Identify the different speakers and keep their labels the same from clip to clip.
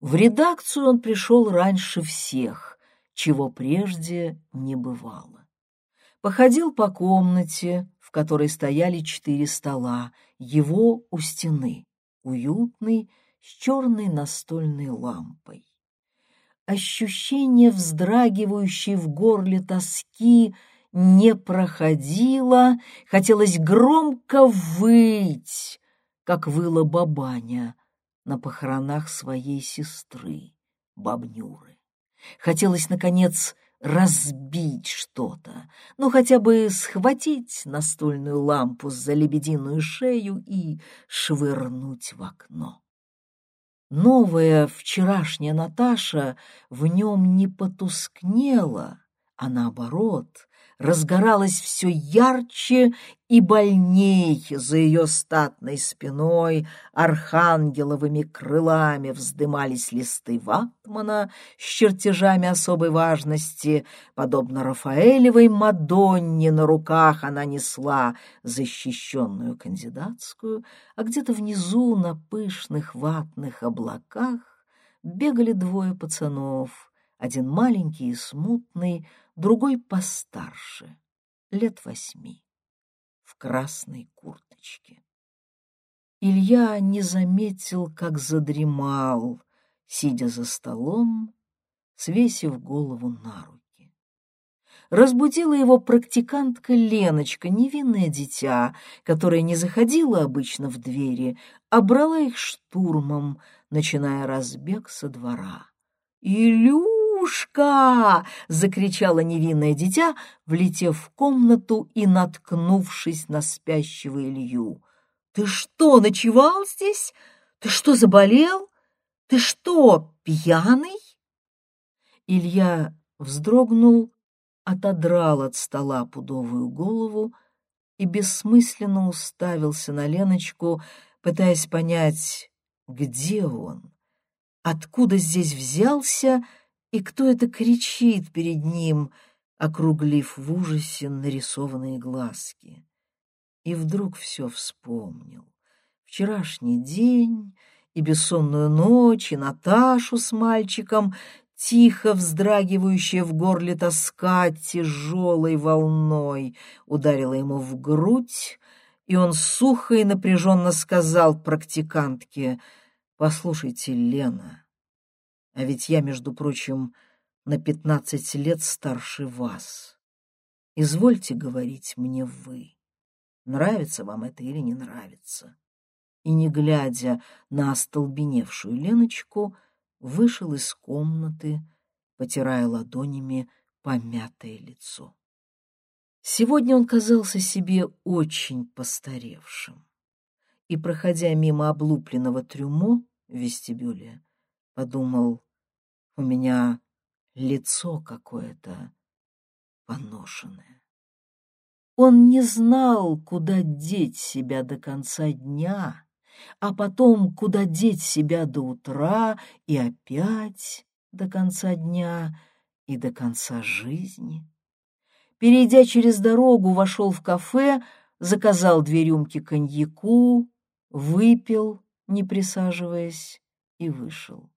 Speaker 1: В редакцию он пришел раньше всех, чего прежде не бывало. Походил по комнате, в которой стояли четыре стола, его у стены, уютный, с черной настольной лампой. Ощущение вздрагивающей в горле тоски не проходило, хотелось громко выть, как выла бабаня на похоронах своей сестры, бабнюры. Хотелось, наконец, разбить что-то, ну, хотя бы схватить настольную лампу за лебединую шею и швырнуть в окно. Новая вчерашняя Наташа в нем не потускнела, а наоборот разгоралась все ярче и больней за ее статной спиной, архангеловыми крылами вздымались листы ватмана с чертежами особой важности, подобно Рафаэлевой Мадонне на руках она несла защищенную кандидатскую, а где-то внизу на пышных ватных облаках бегали двое пацанов, один маленький и смутный, другой постарше, лет восьми, в красной курточке. Илья не заметил, как задремал, сидя за столом, свесив голову на руки. Разбудила его практикантка Леночка, невинное дитя, которое не заходило обычно в двери, а брала их штурмом, начиная разбег со двора. «Илю!» «Илюшка!» — закричало невинное дитя, влетев в комнату и наткнувшись на спящего Илью. «Ты что, ночевал здесь? Ты что, заболел? Ты что, пьяный?» Илья вздрогнул, отодрал от стола пудовую голову и бессмысленно уставился на Леночку, пытаясь понять, где он, откуда здесь взялся и кто это кричит перед ним, округлив в ужасе нарисованные глазки. И вдруг все вспомнил. Вчерашний день и бессонную ночь, и Наташу с мальчиком, тихо вздрагивающая в горле тоска тяжелой волной, ударила ему в грудь, и он сухо и напряженно сказал практикантке, «Послушайте, Лена, а ведь я, между прочим, на пятнадцать лет старше вас. Извольте говорить мне вы, нравится вам это или не нравится. И, не глядя на остолбеневшую Леночку, вышел из комнаты, потирая ладонями помятое лицо. Сегодня он казался себе очень постаревшим, и, проходя мимо облупленного трюмо в вестибюле, подумал, у меня лицо какое-то поношенное. Он не знал, куда деть себя до конца дня, а потом, куда деть себя до утра и опять до конца дня и до конца жизни. Перейдя через дорогу, вошел в кафе, заказал две рюмки коньяку, выпил, не присаживаясь, и вышел.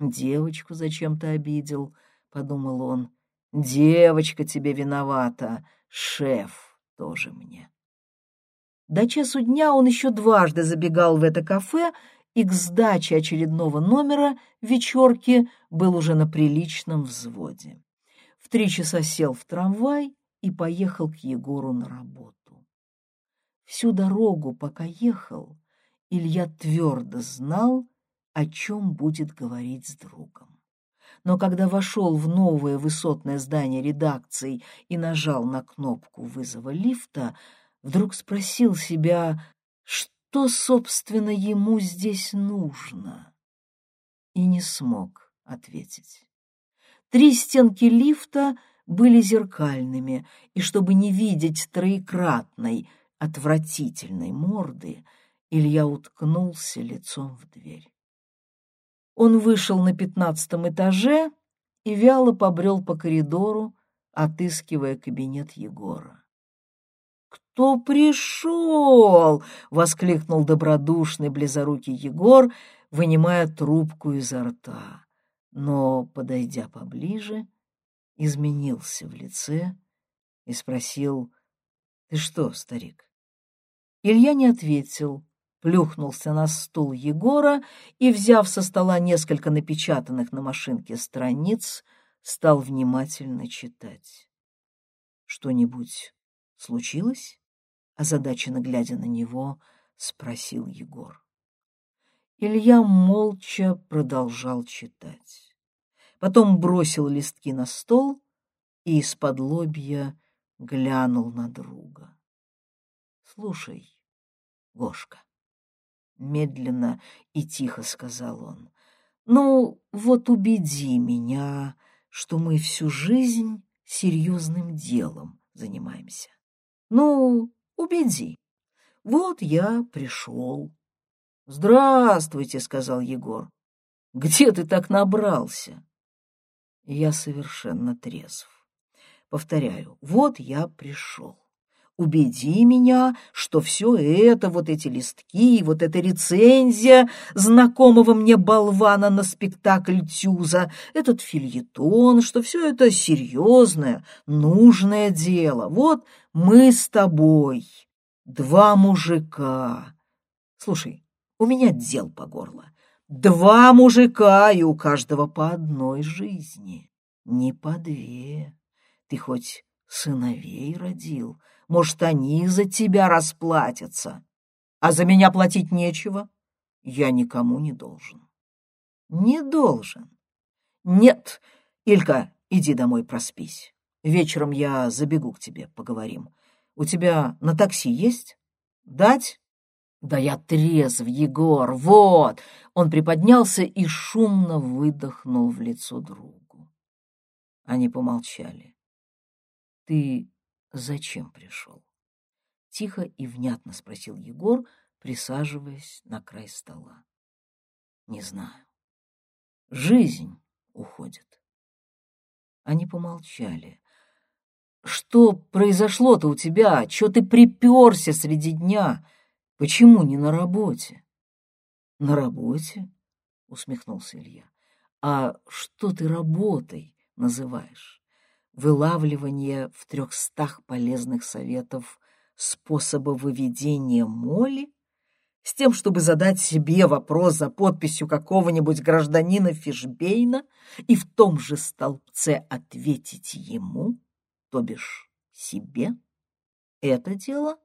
Speaker 1: «Девочку зачем-то обидел», — подумал он. «Девочка тебе виновата, шеф тоже мне». До часу дня он еще дважды забегал в это кафе, и к сдаче очередного номера вечерки был уже на приличном взводе. В три часа сел в трамвай и поехал к Егору на работу. Всю дорогу, пока ехал, Илья твердо знал, о чем будет говорить с другом. Но когда вошел в новое высотное здание редакции и нажал на кнопку вызова лифта, вдруг спросил себя, что, собственно, ему здесь нужно, и не смог ответить. Три стенки лифта были зеркальными, и чтобы не видеть троекратной, отвратительной морды, Илья уткнулся лицом в дверь. Он вышел на пятнадцатом этаже и вяло побрел по коридору, отыскивая кабинет Егора. «Кто пришел?» — воскликнул добродушный близорукий Егор, вынимая трубку изо рта, но, подойдя поближе, изменился в лице и спросил, «Ты что, старик?» Илья не ответил, плюхнулся на стул Егора и, взяв со стола несколько напечатанных на машинке страниц, стал внимательно читать. «Что-нибудь случилось?» Озадаченно глядя на него, спросил Егор. Илья молча продолжал читать. Потом бросил листки на стол и из-под лобья глянул на друга. — Слушай, Гошка, — медленно и тихо сказал он, — ну вот убеди меня, что мы всю жизнь серьезным делом занимаемся. Ну, убеди. Вот я пришел. «Здравствуйте», — сказал Егор. «Где ты так набрался?» Я совершенно трезв. Повторяю, вот я пришел. Убеди меня, что все это, вот эти листки, вот эта рецензия знакомого мне болвана на спектакль Тюза, этот фильетон, что все это серьезное, нужное дело. Вот мы с тобой, два мужика. Слушай, у меня дел по горло. Два мужика, и у каждого по одной жизни, не по две. Ты хоть сыновей родил, может, они за тебя расплатятся. А за меня платить нечего, я никому не должен. Не должен. Нет, Илька, иди домой проспись. Вечером я забегу к тебе, поговорим. У тебя на такси есть? Дать? Да я трезв, Егор, вот! Он приподнялся и шумно выдохнул в лицо другу. Они помолчали. Ты зачем пришел? Тихо и внятно спросил Егор, присаживаясь на край стола. Не знаю. Жизнь уходит. Они помолчали. Что произошло-то у тебя? Чего ты приперся среди дня? Почему не на работе? На работе? Усмехнулся Илья. А что ты работой называешь? Вылавливание в трехстах полезных советов способа выведения моли, с тем, чтобы задать себе вопрос за подписью какого-нибудь гражданина Фишбейна и в том же столбце ответить ему, то бишь себе, это дело?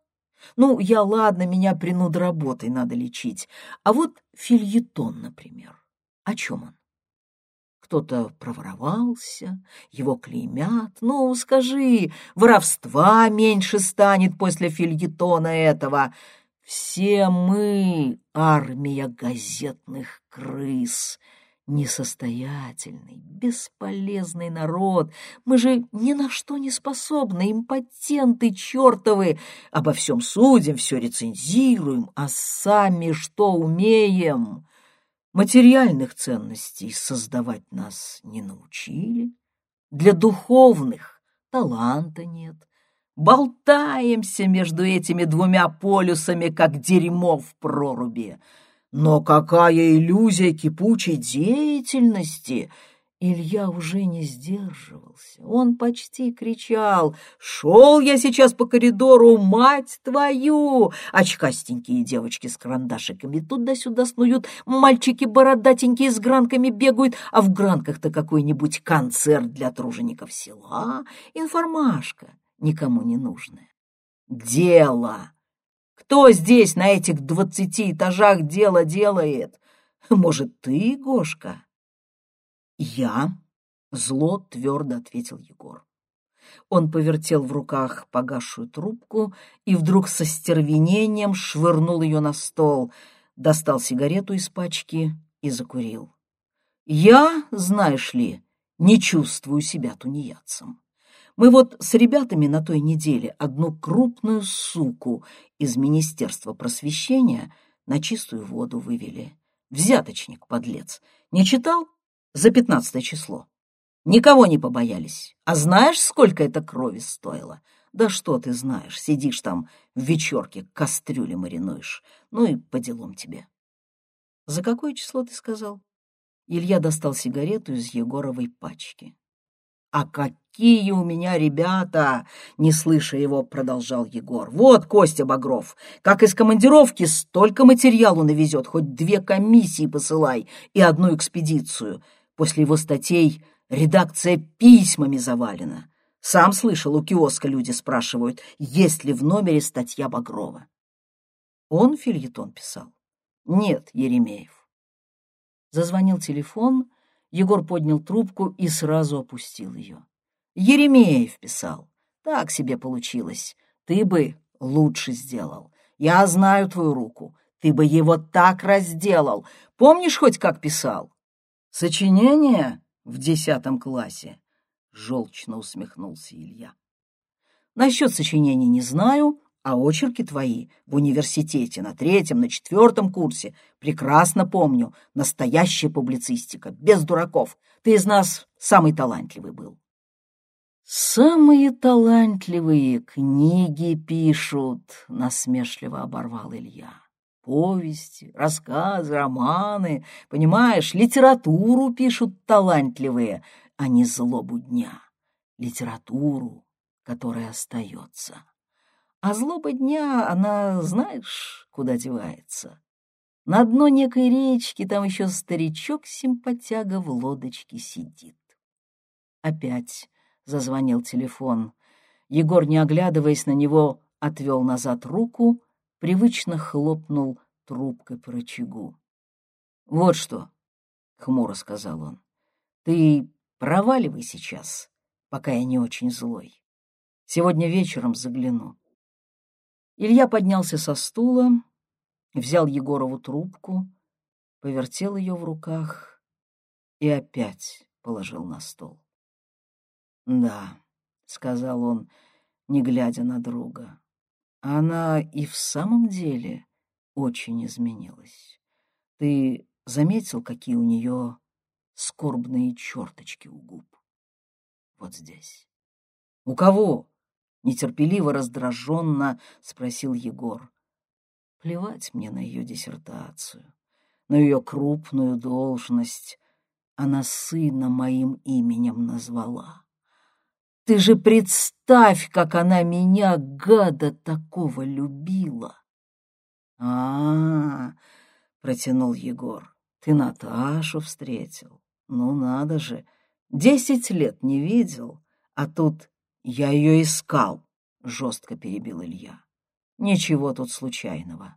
Speaker 1: Ну, я, ладно, меня принуд работой надо лечить, а вот фильетон, например, о чем он? Кто-то проворовался, его клеймят. Ну, скажи, воровства меньше станет после фильетона этого. Все мы — армия газетных крыс, несостоятельный, бесполезный народ. Мы же ни на что не способны, импотенты чертовы. Обо всем судим, все рецензируем, а сами что умеем? Материальных ценностей создавать нас не научили, для духовных таланта нет. Болтаемся между этими двумя полюсами, как дерьмо в проруби. Но какая иллюзия кипучей деятельности — Илья уже не сдерживался. Он почти кричал. «Шел я сейчас по коридору, мать твою!» Очкастенькие девочки с карандашиками туда-сюда снуют, мальчики бородатенькие с гранками бегают, а в гранках-то какой-нибудь концерт для тружеников села, информашка, никому не нужная. «Дело!» Кто здесь на этих двадцати этажах дело делает? Может, ты, Гошка? «Я?» — зло твердо ответил Егор. Он повертел в руках погасшую трубку и вдруг со стервенением швырнул ее на стол, достал сигарету из пачки и закурил. «Я, знаешь ли, не чувствую себя тунеядцем. Мы вот с ребятами на той неделе одну крупную суку из Министерства просвещения на чистую воду вывели. Взяточник, подлец. Не читал? За пятнадцатое число. Никого не побоялись. А знаешь, сколько это крови стоило? Да что ты знаешь, сидишь там в вечерке, кастрюли маринуешь. Ну и по делам тебе. За какое число ты сказал? Илья достал сигарету из Егоровой пачки. «А какие у меня ребята!» — не слыша его, продолжал Егор. «Вот Костя Багров. Как из командировки столько материалу навезет, хоть две комиссии посылай и одну экспедицию. После его статей редакция письмами завалена. Сам слышал, у киоска люди спрашивают, есть ли в номере статья Багрова. Он фильетон писал? Нет, Еремеев. Зазвонил телефон, Егор поднял трубку и сразу опустил ее. Еремеев писал. Так себе получилось. Ты бы лучше сделал. Я знаю твою руку. Ты бы его так разделал. Помнишь хоть, как писал? Сочинение в десятом классе. Желчно усмехнулся Илья. Насчет сочинений не знаю, а очерки твои в университете на третьем, на четвертом курсе прекрасно помню. Настоящая публицистика, без дураков. Ты из нас самый талантливый был. «Самые талантливые книги пишут», — насмешливо оборвал Илья. «Повести, рассказы, романы, понимаешь, литературу пишут талантливые, а не злобу дня. Литературу, которая остается». А злоба дня, она, знаешь, куда девается? На дно некой речки там еще старичок-симпатяга в лодочке сидит. Опять зазвонил телефон. Егор, не оглядываясь на него, отвел назад руку, привычно хлопнул трубкой по рычагу. — Вот что, — хмуро сказал он, — ты проваливай сейчас, пока я не очень злой. Сегодня вечером загляну. Илья поднялся со стула, взял Егорову трубку, повертел ее в руках и опять положил на стол. «Да», — сказал он, не глядя на друга, — «она и в самом деле очень изменилась. Ты заметил, какие у нее скорбные черточки у губ? Вот здесь». «У кого?» нетерпеливо раздраженно спросил Егор. Плевать мне на ее диссертацию, на ее крупную должность. Она сына моим именем назвала. Ты же представь, как она меня, гада такого, любила. А, -а, -а протянул Егор, ты Наташу встретил. Ну надо же, десять лет не видел, а тут «Я ее искал», — жестко перебил Илья. «Ничего тут случайного.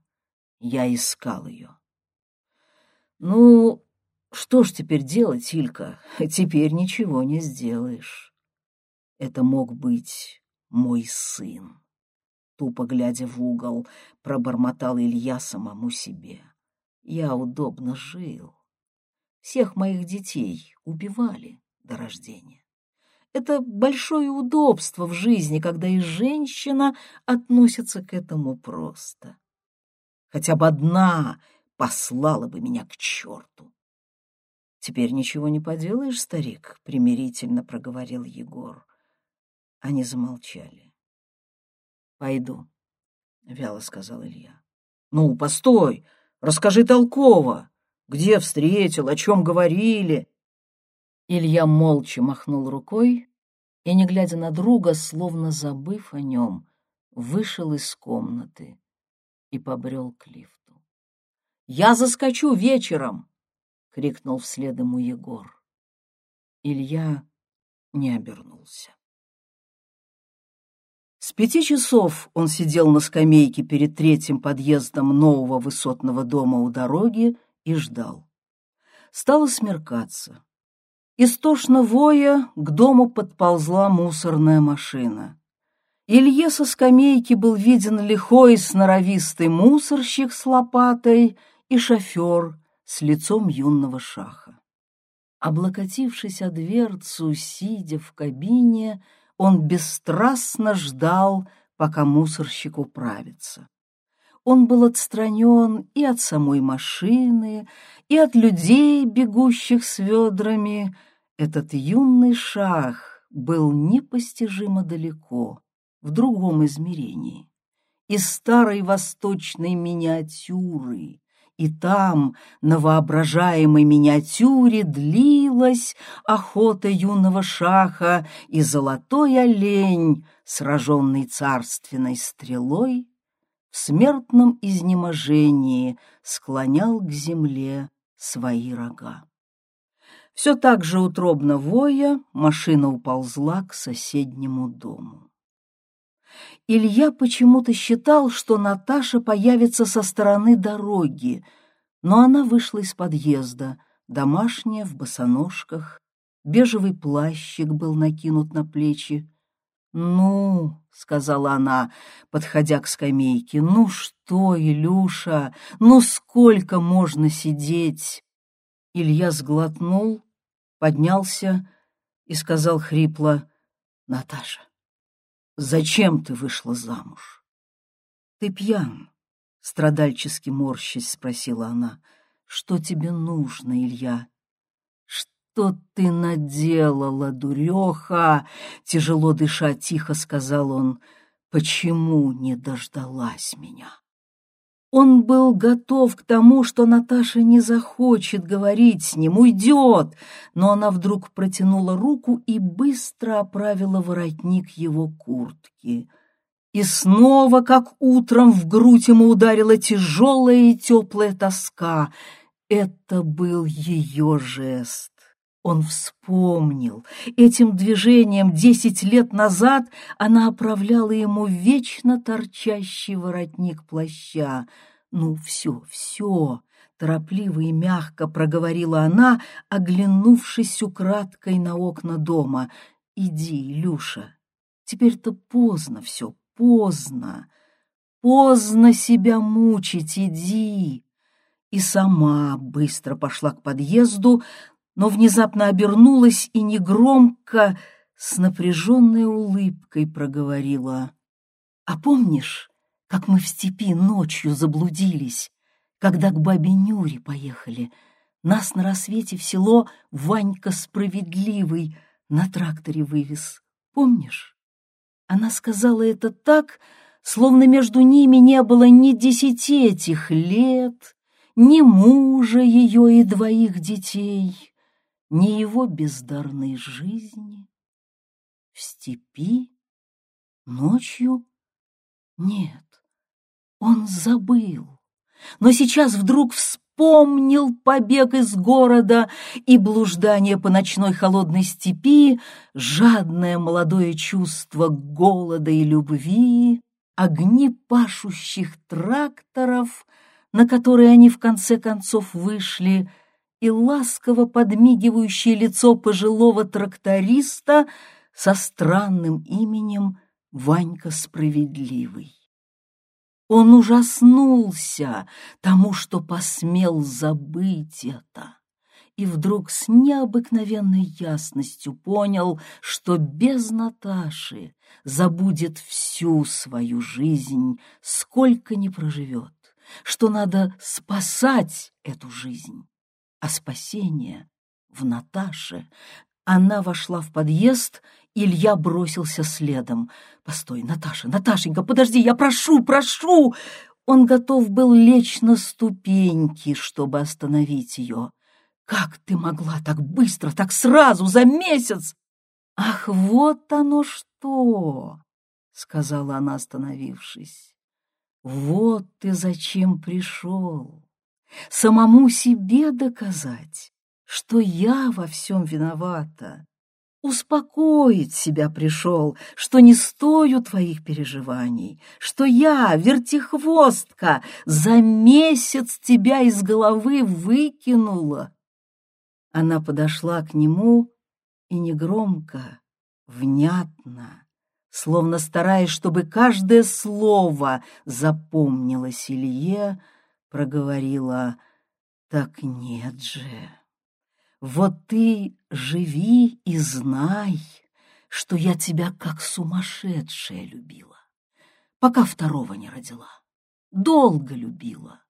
Speaker 1: Я искал ее». «Ну, что ж теперь делать, Илька? Теперь ничего не сделаешь. Это мог быть мой сын». Тупо глядя в угол, пробормотал Илья самому себе. «Я удобно жил. Всех моих детей убивали до рождения. Это большое удобство в жизни, когда и женщина относится к этому просто. Хотя бы одна послала бы меня к черту. «Теперь ничего не поделаешь, старик», — примирительно проговорил Егор. Они замолчали. «Пойду», — вяло сказал Илья. «Ну, постой, расскажи толково. Где встретил, о чем говорили?» Илья молча махнул рукой и, не глядя на друга, словно забыв о нем, вышел из комнаты и побрел к лифту. «Я заскочу вечером!» — крикнул вслед ему Егор. Илья не обернулся. С пяти часов он сидел на скамейке перед третьим подъездом нового высотного дома у дороги и ждал. Стало смеркаться. Истошно воя к дому подползла мусорная машина. Илье со скамейки был виден лихой сноровистый мусорщик с лопатой и шофер с лицом юного шаха. Облокотившись о дверцу, сидя в кабине, он бесстрастно ждал, пока мусорщик управится. Он был отстранен и от самой машины, и от людей, бегущих с ведрами. Этот юный шах был непостижимо далеко, в другом измерении. Из старой восточной миниатюры, и там, на воображаемой миниатюре, длилась охота юного шаха, и золотой олень, сраженный царственной стрелой, в смертном изнеможении склонял к земле свои рога. Все так же утробно воя, машина уползла к соседнему дому. Илья почему-то считал, что Наташа появится со стороны дороги, но она вышла из подъезда, домашняя, в босоножках, бежевый плащик был накинут на плечи. «Ну», — сказала она, подходя к скамейке, — «ну что, Илюша, ну сколько можно сидеть?» Илья сглотнул, поднялся и сказал хрипло, «Наташа, Зачем ты вышла замуж? Ты пьян, страдальчески морщись спросила она. Что тебе нужно, Илья? Что ты наделала, дуреха? Тяжело дыша, тихо сказал он. Почему не дождалась меня? Он был готов к тому, что Наташа не захочет говорить с ним, уйдет, но она вдруг протянула руку и быстро оправила воротник его куртки. И снова, как утром, в грудь ему ударила тяжелая и теплая тоска. Это был ее жест. Он вспомнил. Этим движением десять лет назад она оправляла ему вечно торчащий воротник плаща. «Ну, все, все!» — торопливо и мягко проговорила она, оглянувшись украдкой на окна дома. «Иди, Илюша, теперь-то поздно все, поздно. Поздно себя мучить, иди!» И сама быстро пошла к подъезду, но внезапно обернулась и негромко, с напряженной улыбкой проговорила. «А помнишь, как мы в степи ночью заблудились, когда к бабе Нюре поехали? Нас на рассвете в село Ванька Справедливый на тракторе вывез. Помнишь?» Она сказала это так, словно между ними не было ни десяти этих лет, ни мужа ее и двоих детей ни его бездарной жизни. В степи? Ночью? Нет, он забыл. Но сейчас вдруг вспомнил побег из города и блуждание по ночной холодной степи, жадное молодое чувство голода и любви, огни пашущих тракторов, на которые они в конце концов вышли — и ласково подмигивающее лицо пожилого тракториста со странным именем Ванька Справедливый. Он ужаснулся тому, что посмел забыть это, и вдруг с необыкновенной ясностью понял, что без Наташи забудет всю свою жизнь, сколько ни проживет, что надо спасать эту жизнь а спасение в Наташе. Она вошла в подъезд, Илья бросился следом. «Постой, Наташа, Наташенька, подожди, я прошу, прошу!» Он готов был лечь на ступеньки, чтобы остановить ее. «Как ты могла так быстро, так сразу, за месяц?» «Ах, вот оно что!» — сказала она, остановившись. «Вот ты зачем пришел!» Самому себе доказать, что я во всем виновата. Успокоить себя пришел, что не стою твоих переживаний, что я, вертихвостка, за месяц тебя из головы выкинула. Она подошла к нему и негромко, внятно, словно стараясь, чтобы каждое слово запомнилось Илье, проговорила, «Так нет же, вот ты живи и знай, что я тебя как сумасшедшая любила, пока второго не родила, долго любила,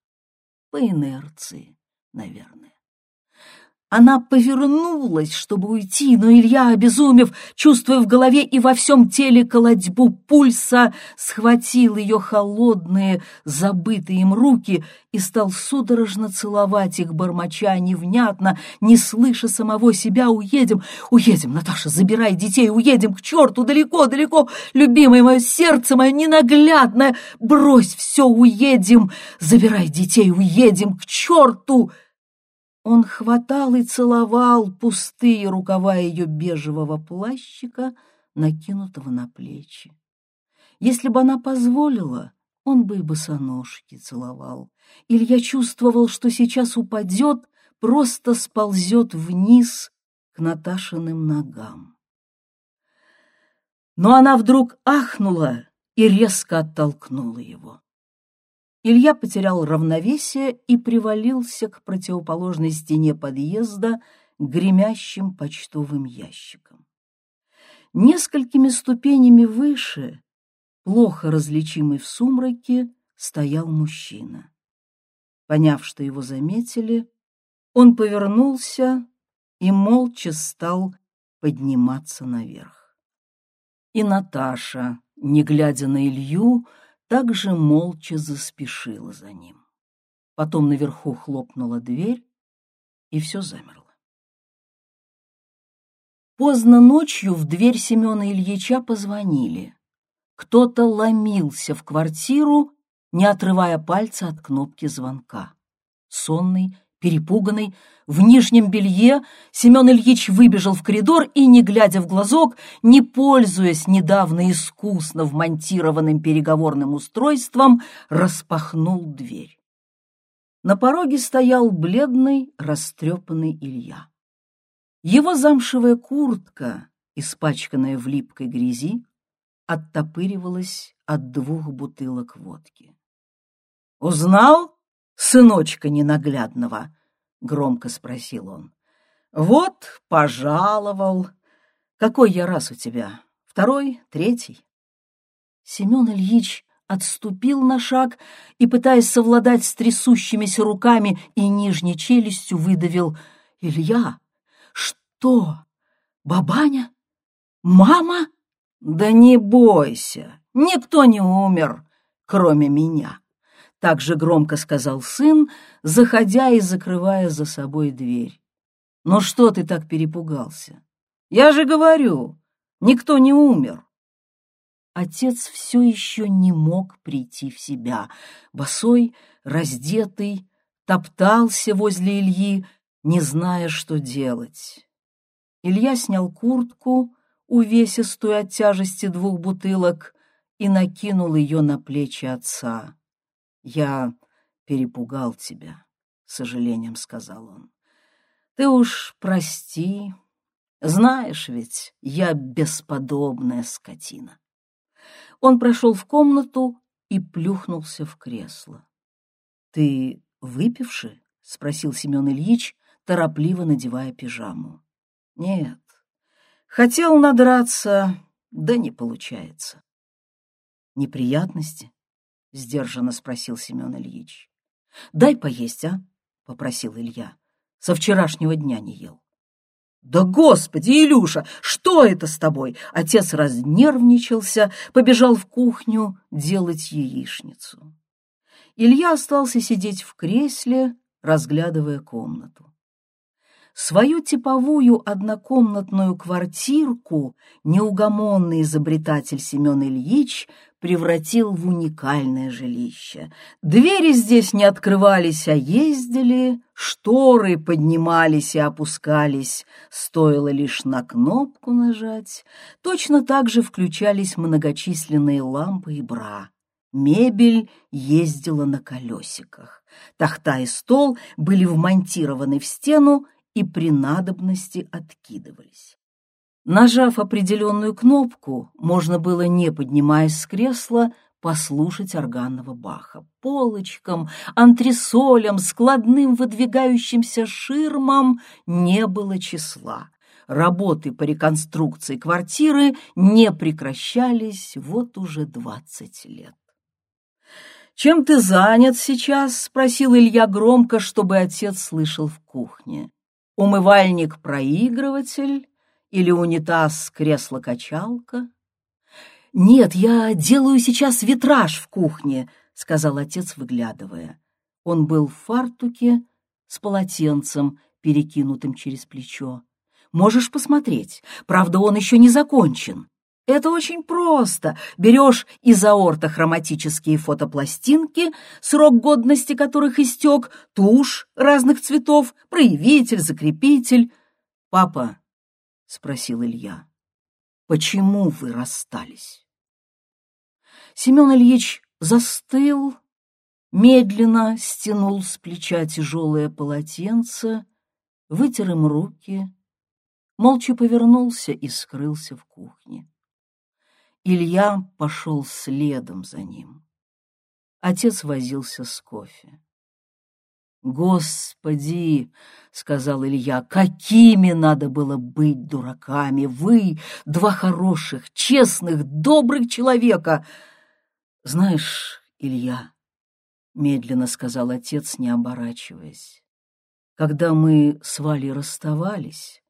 Speaker 1: по инерции, наверное. Она повернулась, чтобы уйти, но Илья, обезумев, чувствуя в голове и во всем теле колотьбу пульса, схватил ее холодные, забытые им руки и стал судорожно целовать их, бормоча невнятно, не слыша самого себя, «Уедем, уедем, Наташа, забирай детей, уедем к черту, далеко, далеко, любимое мое сердце мое ненаглядное, брось все, уедем, забирай детей, уедем к черту!» Он хватал и целовал пустые рукава ее бежевого плащика, накинутого на плечи. Если бы она позволила, он бы и босоножки целовал. Илья чувствовал, что сейчас упадет, просто сползет вниз к Наташиным ногам. Но она вдруг ахнула и резко оттолкнула его. Илья потерял равновесие и привалился к противоположной стене подъезда гремящим почтовым ящиком. Несколькими ступенями выше, плохо различимый в сумраке, стоял мужчина. Поняв, что его заметили, он повернулся и молча стал подниматься наверх. И Наташа, не глядя на Илью, также молча заспешила за ним. Потом наверху хлопнула дверь, и все замерло. Поздно ночью в дверь Семена Ильича позвонили. Кто-то ломился в квартиру, не отрывая пальца от кнопки звонка. Сонный, Перепуганный, в нижнем белье, Семен Ильич выбежал в коридор и, не глядя в глазок, не пользуясь недавно искусно вмонтированным переговорным устройством, распахнул дверь. На пороге стоял бледный, растрепанный Илья. Его замшевая куртка, испачканная в липкой грязи, оттопыривалась от двух бутылок водки. «Узнал?» Сыночка ненаглядного?» — громко спросил он. «Вот, пожаловал. Какой я раз у тебя? Второй? Третий?» Семен Ильич отступил на шаг и, пытаясь совладать с трясущимися руками и нижней челюстью, выдавил «Илья, что? Бабаня? Мама?» «Да не бойся, никто не умер, кроме меня» так же громко сказал сын, заходя и закрывая за собой дверь. «Ну что ты так перепугался? Я же говорю, никто не умер». Отец все еще не мог прийти в себя. Босой, раздетый, топтался возле Ильи, не зная, что делать. Илья снял куртку, увесистую от тяжести двух бутылок, и накинул ее на плечи отца. «Я перепугал тебя», — с сожалением сказал он. «Ты уж прости. Знаешь ведь, я бесподобная скотина». Он прошел в комнату и плюхнулся в кресло. «Ты выпивший?» — спросил Семен Ильич, торопливо надевая пижаму. «Нет, хотел надраться, да не получается». «Неприятности?» — сдержанно спросил Семен Ильич. — Дай поесть, а? — попросил Илья. — Со вчерашнего дня не ел. — Да господи, Илюша, что это с тобой? Отец разнервничался, побежал в кухню делать яичницу. Илья остался сидеть в кресле, разглядывая комнату. Свою типовую однокомнатную квартирку неугомонный изобретатель Семен Ильич превратил в уникальное жилище. Двери здесь не открывались, а ездили, шторы поднимались и опускались, стоило лишь на кнопку нажать. Точно так же включались многочисленные лампы и бра. Мебель ездила на колесиках. Тахта и стол были вмонтированы в стену, и при надобности откидывались. Нажав определенную кнопку, можно было, не поднимаясь с кресла, послушать органного Баха. Полочкам, антресолям, складным выдвигающимся ширмам не было числа. Работы по реконструкции квартиры не прекращались вот уже двадцать лет. «Чем ты занят сейчас?» — спросил Илья громко, чтобы отец слышал в кухне. Умывальник-проигрыватель или унитаз-кресло-качалка? Нет, я делаю сейчас витраж в кухне, сказал отец, выглядывая. Он был в фартуке с полотенцем, перекинутым через плечо. Можешь посмотреть. Правда, он еще не закончен. Это очень просто. Берешь изоортохроматические фотопластинки, срок годности которых истек, тушь разных цветов, проявитель, закрепитель. «Папа», — спросил Илья, — «почему вы расстались?» Семен Ильич застыл, медленно стянул с плеча тяжелое полотенце, вытер им руки, молча повернулся и скрылся в кухне. Илья пошел следом за ним. Отец возился с кофе. «Господи!» — сказал Илья, — «какими надо было быть дураками! Вы — два хороших, честных, добрых человека!» «Знаешь, Илья», — медленно сказал отец, не оборачиваясь, — «когда мы с Валей расставались,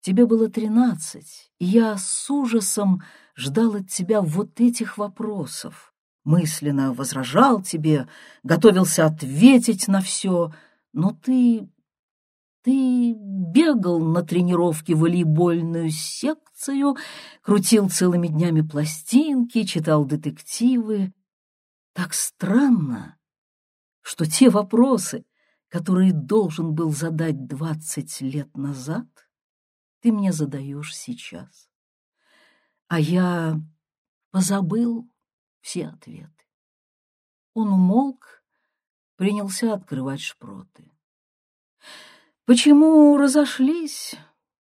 Speaker 1: Тебе было тринадцать, и я с ужасом ждал от тебя вот этих вопросов. Мысленно возражал тебе, готовился ответить на все, но ты... ты бегал на тренировке в волейбольную секцию, крутил целыми днями пластинки, читал детективы. Так странно, что те вопросы, которые должен был задать двадцать лет назад, ты мне задаешь сейчас. А я позабыл все ответы. Он умолк, принялся открывать шпроты. Почему разошлись?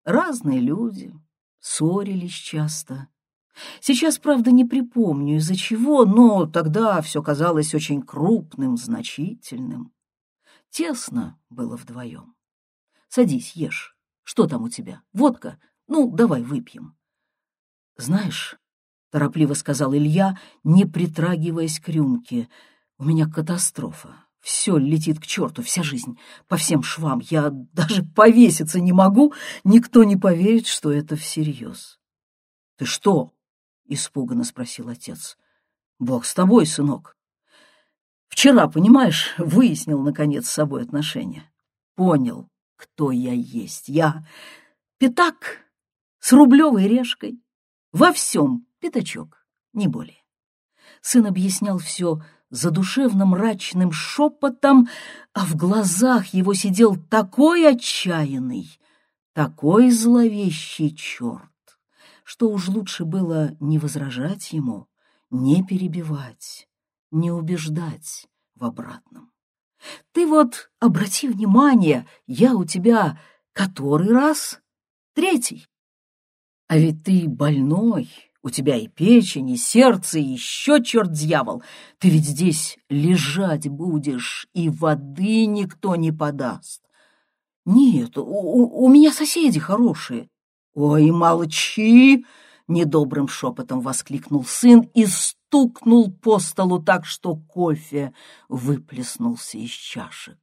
Speaker 1: Разные люди, ссорились часто. Сейчас, правда, не припомню из-за чего, но тогда все казалось очень крупным, значительным. Тесно было вдвоем. Садись, ешь. Что там у тебя? Водка? Ну, давай выпьем. Знаешь, — торопливо сказал Илья, не притрагиваясь к рюмке, — у меня катастрофа. Все летит к черту, вся жизнь, по всем швам. Я даже повеситься не могу, никто не поверит, что это всерьез. — Ты что? — испуганно спросил отец. — Бог с тобой, сынок. Вчера, понимаешь, выяснил, наконец, с собой отношения. Понял, кто я есть. Я пятак с рублевой решкой. Во всем пятачок, не более. Сын объяснял все задушевно мрачным шепотом, а в глазах его сидел такой отчаянный, такой зловещий черт, что уж лучше было не возражать ему, не перебивать, не убеждать в обратном. Ты вот обрати внимание, я у тебя который раз? Третий. А ведь ты больной, у тебя и печень, и сердце, и еще черт дьявол. Ты ведь здесь лежать будешь, и воды никто не подаст. Нет, у, у меня соседи хорошие. Ой, молчи! Недобрым шепотом воскликнул сын и стукнул по столу так, что кофе выплеснулся из чашек.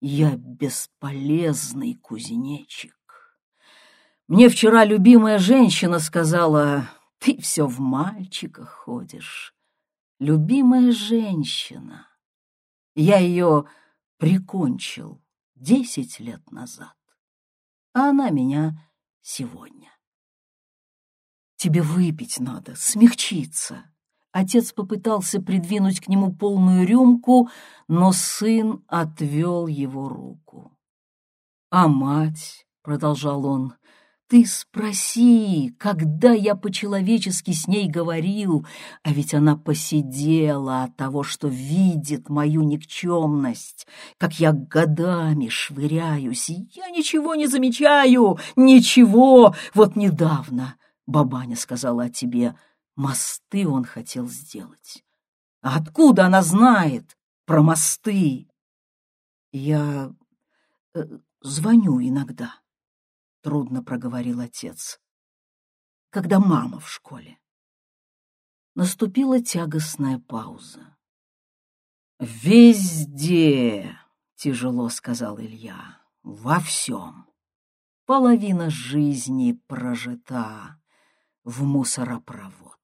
Speaker 1: Я бесполезный кузнечик. Мне вчера любимая женщина сказала, ты все в мальчиках ходишь. Любимая женщина. Я ее прикончил десять лет назад, а она меня сегодня. Тебе выпить надо, смягчиться. Отец попытался придвинуть к нему полную рюмку, но сын отвел его руку. «А мать?» — продолжал он. «Ты спроси, когда я по-человечески с ней говорил, а ведь она посидела от того, что видит мою никчемность, как я годами швыряюсь, я ничего не замечаю, ничего. Вот недавно бабаня сказала о тебе — Мосты он хотел сделать. А откуда она знает про мосты? Я э, звоню иногда, — трудно проговорил отец, — когда мама в школе. Наступила тягостная пауза. «Везде», — тяжело сказал Илья, — «во всем». половина жизни прожита в мусоропровод.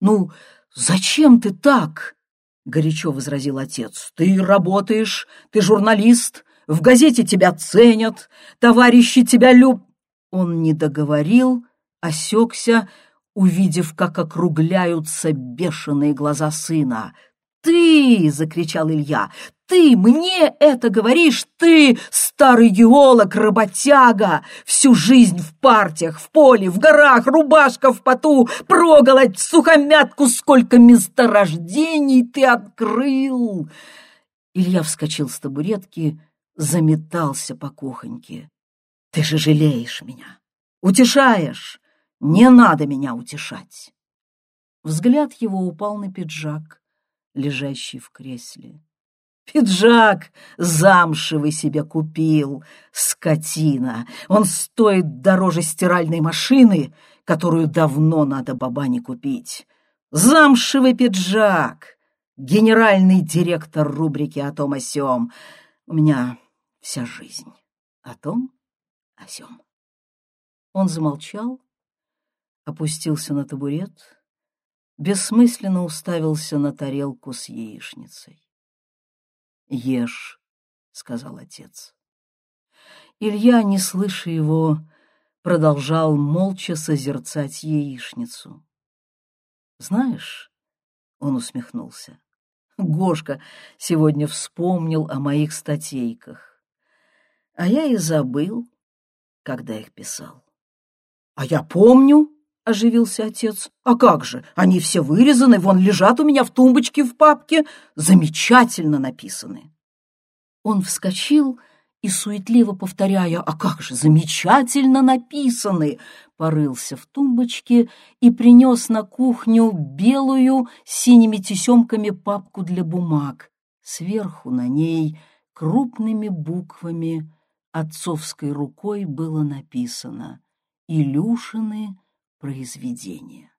Speaker 1: «Ну, зачем ты так?» — горячо возразил отец. «Ты работаешь, ты журналист, в газете тебя ценят, товарищи тебя люб...» Он не договорил, осекся, увидев, как округляются бешеные глаза сына. «Ты!» — закричал Илья. «Ты мне это говоришь? Ты, старый геолог, работяга! Всю жизнь в партиях, в поле, в горах, рубашка в поту, проголодь, сухомятку, сколько месторождений ты открыл!» Илья вскочил с табуретки, заметался по кухоньке. «Ты же жалеешь меня, утешаешь!» Не надо меня утешать. Взгляд его упал на пиджак, лежащий в кресле. Пиджак замшевый себе купил, скотина. Он стоит дороже стиральной машины, которую давно надо бабане купить. Замшевый пиджак, генеральный директор рубрики «О том о сём». У меня вся жизнь о том о сём. Он замолчал, опустился на табурет, бессмысленно уставился на тарелку с яичницей. «Ешь», — сказал отец. Илья, не слыша его, продолжал молча созерцать яичницу. «Знаешь», — он усмехнулся, — «Гошка сегодня вспомнил о моих статейках, а я и забыл, когда их писал». «А я помню», — оживился отец. «А как же? Они все вырезаны, вон лежат у меня в тумбочке в папке. Замечательно написаны». Он вскочил и, суетливо повторяя «А как же, замечательно написаны!» порылся в тумбочке и принес на кухню белую с синими тесемками папку для бумаг. Сверху на ней крупными буквами отцовской рукой было написано «Илюшины произведение.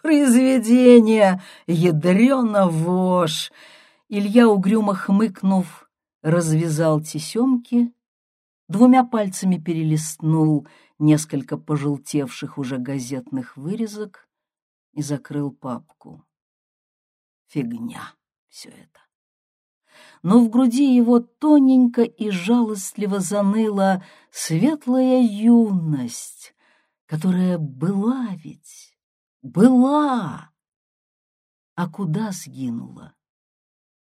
Speaker 1: Произведение! Ядрена вошь! Илья, угрюмо хмыкнув, развязал тесемки, двумя пальцами перелистнул несколько пожелтевших уже газетных вырезок и закрыл папку. Фигня все это. Но в груди его тоненько и жалостливо заныла светлая юность, которая была ведь, была, а куда сгинула,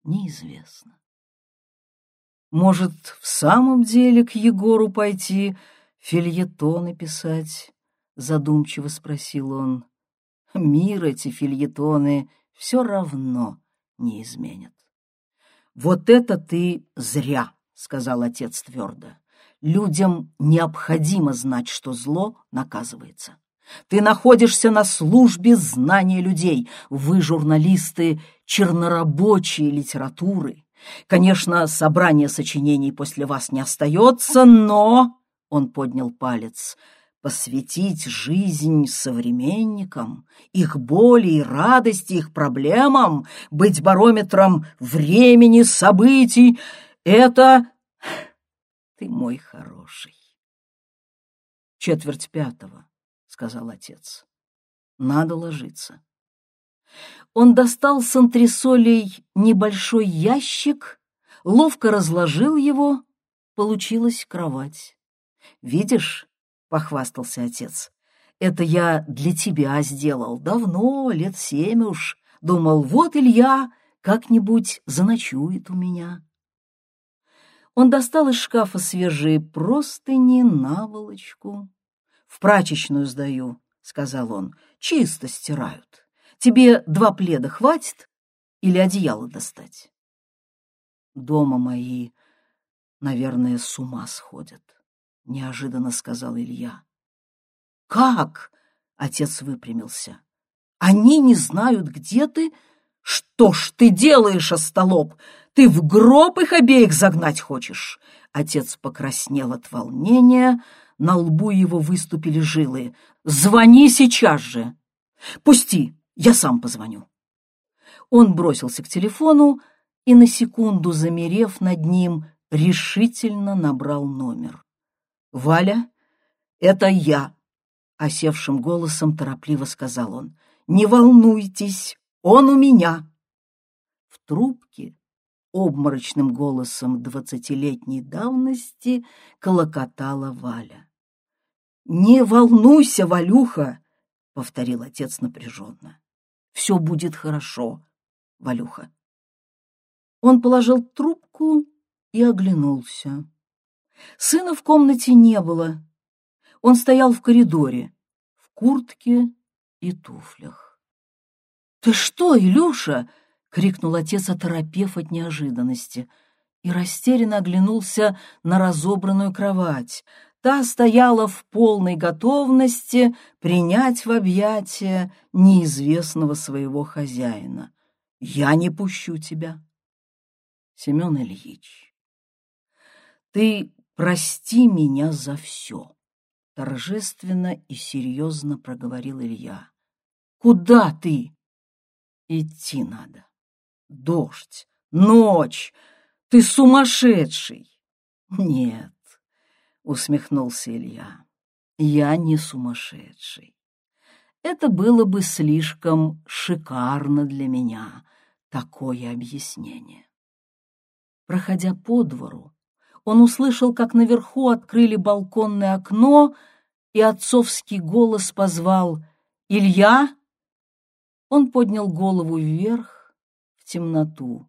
Speaker 1: неизвестно. Может, в самом деле к Егору пойти, фильетоны писать? Задумчиво спросил он. Мир эти фильетоны все равно не изменят. Вот это ты зря, сказал отец твердо. Людям необходимо знать, что зло наказывается. Ты находишься на службе знания людей. Вы, журналисты, чернорабочие литературы. Конечно, собрание сочинений после вас не остается, но...» Он поднял палец. «Посвятить жизнь современникам, их боли и радости, их проблемам, быть барометром времени, событий — это ты мой хороший. Четверть пятого, сказал отец. Надо ложиться. Он достал с антресолей небольшой ящик, ловко разложил его, получилась кровать. «Видишь?» — похвастался отец. «Это я для тебя сделал давно, лет семь уж. Думал, вот Илья как-нибудь заночует у меня». Он достал из шкафа свежие простыни, наволочку. «В прачечную сдаю», — сказал он, — «чисто стирают. Тебе два пледа хватит или одеяло достать?» «Дома мои, наверное, с ума сходят», — неожиданно сказал Илья. «Как?» — отец выпрямился. «Они не знают, где ты? Что ж ты делаешь, остолоп? Ты в гроб их обеих загнать хочешь?» Отец покраснел от волнения, на лбу его выступили жилы. «Звони сейчас же!» «Пусти, я сам позвоню». Он бросился к телефону и, на секунду замерев над ним, решительно набрал номер. «Валя, это я!» — осевшим голосом торопливо сказал он. «Не волнуйтесь, он у меня!» В трубке обморочным голосом двадцатилетней давности колокотала Валя. «Не волнуйся, Валюха!» — повторил отец напряженно. «Все будет хорошо, Валюха». Он положил трубку и оглянулся. Сына в комнате не было. Он стоял в коридоре, в куртке и туфлях. «Ты что, Илюша?» — крикнул отец, оторопев от неожиданности, и растерянно оглянулся на разобранную кровать. Та стояла в полной готовности принять в объятия неизвестного своего хозяина. «Я не пущу тебя!» Семен Ильич, ты прости меня за все, торжественно и серьезно проговорил Илья. Куда ты? Идти надо. Дождь, ночь, ты сумасшедший. Нет, усмехнулся Илья, я не сумасшедший. Это было бы слишком шикарно для меня, такое объяснение. Проходя по двору, он услышал, как наверху открыли балконное окно, и отцовский голос позвал «Илья!». Он поднял голову вверх, в темноту.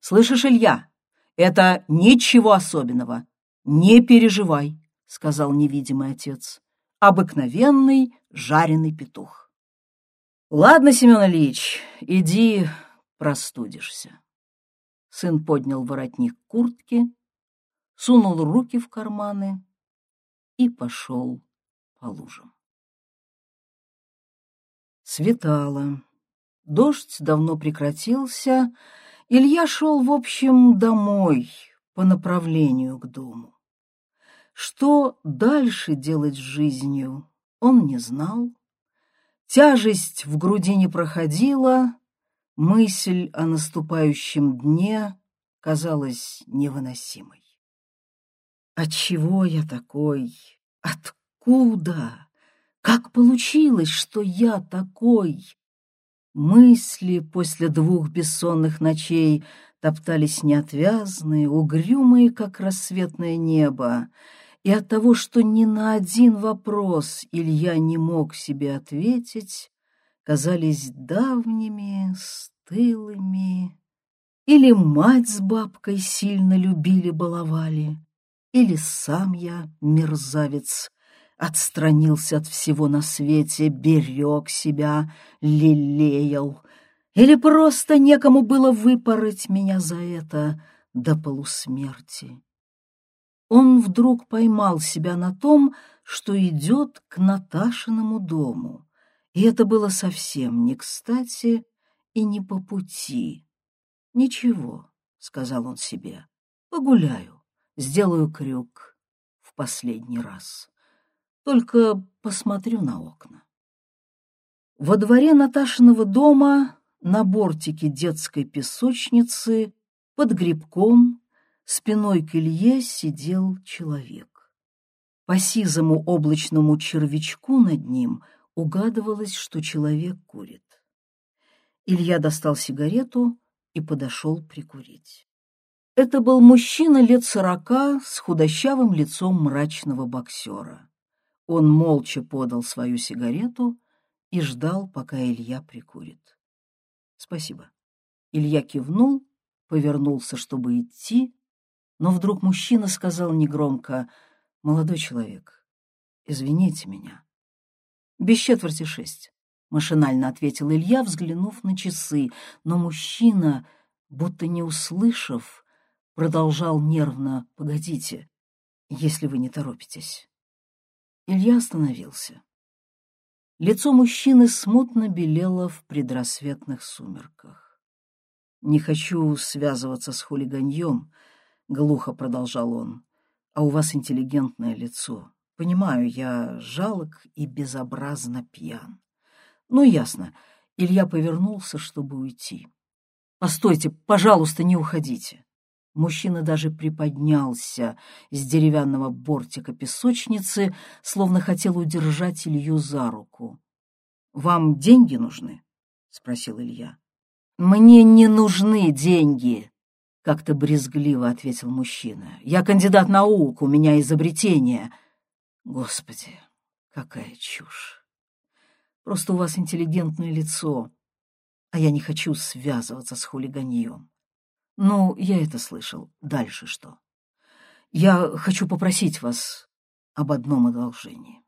Speaker 1: «Слышишь, Илья, это ничего особенного. Не переживай», — сказал невидимый отец. «Обыкновенный жареный петух». «Ладно, Семен Ильич, иди простудишься». Сын поднял воротник куртки, сунул руки в карманы и пошел по лужам. Светало. Дождь давно прекратился. Илья шел, в общем, домой по направлению к дому. Что дальше делать с жизнью, он не знал. Тяжесть в груди не проходила, Мысль о наступающем дне казалась невыносимой. Отчего я такой? Откуда? Как получилось, что я такой? Мысли после двух бессонных ночей топтались неотвязные, угрюмые, как рассветное небо, и от того, что ни на один вопрос Илья не мог себе ответить, казались давними, стылыми. Или мать с бабкой сильно любили-баловали, или сам я, мерзавец, отстранился от всего на свете, берег себя, лелеял, или просто некому было выпороть меня за это до полусмерти. Он вдруг поймал себя на том, что идет к Наташиному дому, и это было совсем не кстати и не по пути. «Ничего», — сказал он себе, — «погуляю, сделаю крюк в последний раз. Только посмотрю на окна». Во дворе Наташиного дома на бортике детской песочницы под грибком спиной к Илье сидел человек. По сизому облачному червячку над ним — угадывалось, что человек курит. Илья достал сигарету и подошел прикурить. Это был мужчина лет сорока с худощавым лицом мрачного боксера. Он молча подал свою сигарету и ждал, пока Илья прикурит. «Спасибо». Илья кивнул, повернулся, чтобы идти, но вдруг мужчина сказал негромко, «Молодой человек, извините меня, «Без четверти шесть», — машинально ответил Илья, взглянув на часы, но мужчина, будто не услышав, продолжал нервно «Погодите, если вы не торопитесь». Илья остановился. Лицо мужчины смутно белело в предрассветных сумерках. «Не хочу связываться с хулиганьем», — глухо продолжал он, — «а у вас интеллигентное лицо. Понимаю, я жалок и безобразно пьян. Ну, ясно. Илья повернулся, чтобы уйти. «Постойте, пожалуйста, не уходите». Мужчина даже приподнялся с деревянного бортика песочницы, словно хотел удержать Илью за руку. — Вам деньги нужны? — спросил Илья. — Мне не нужны деньги, — как-то брезгливо ответил мужчина. — Я кандидат наук, у меня изобретение. Господи, какая чушь. Просто у вас интеллигентное лицо, а я не хочу связываться с хулиганьем. Ну, я это слышал. Дальше что? Я хочу попросить вас об одном одолжении.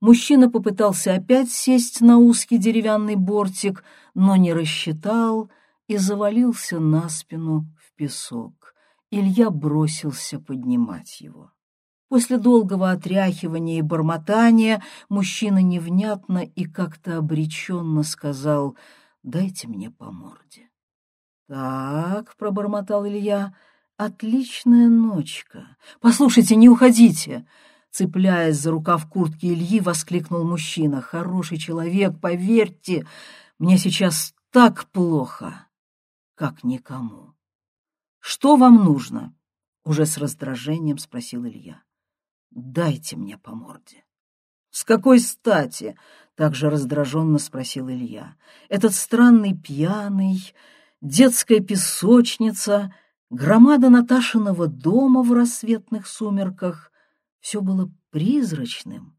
Speaker 1: Мужчина попытался опять сесть на узкий деревянный бортик, но не рассчитал и завалился на спину в песок. Илья бросился поднимать его. После долгого отряхивания и бормотания мужчина невнятно и как-то обреченно сказал «Дайте мне по морде». «Так», — пробормотал Илья, — «отличная ночка. Послушайте, не уходите!» Цепляясь за рукав куртки Ильи, воскликнул мужчина. «Хороший человек, поверьте, мне сейчас так плохо, как никому». «Что вам нужно?» — уже с раздражением спросил Илья. «Дайте мне по морде». «С какой стати?» — также раздраженно спросил Илья. «Этот странный пьяный...» детская песочница, громада Наташиного дома в рассветных сумерках — все было призрачным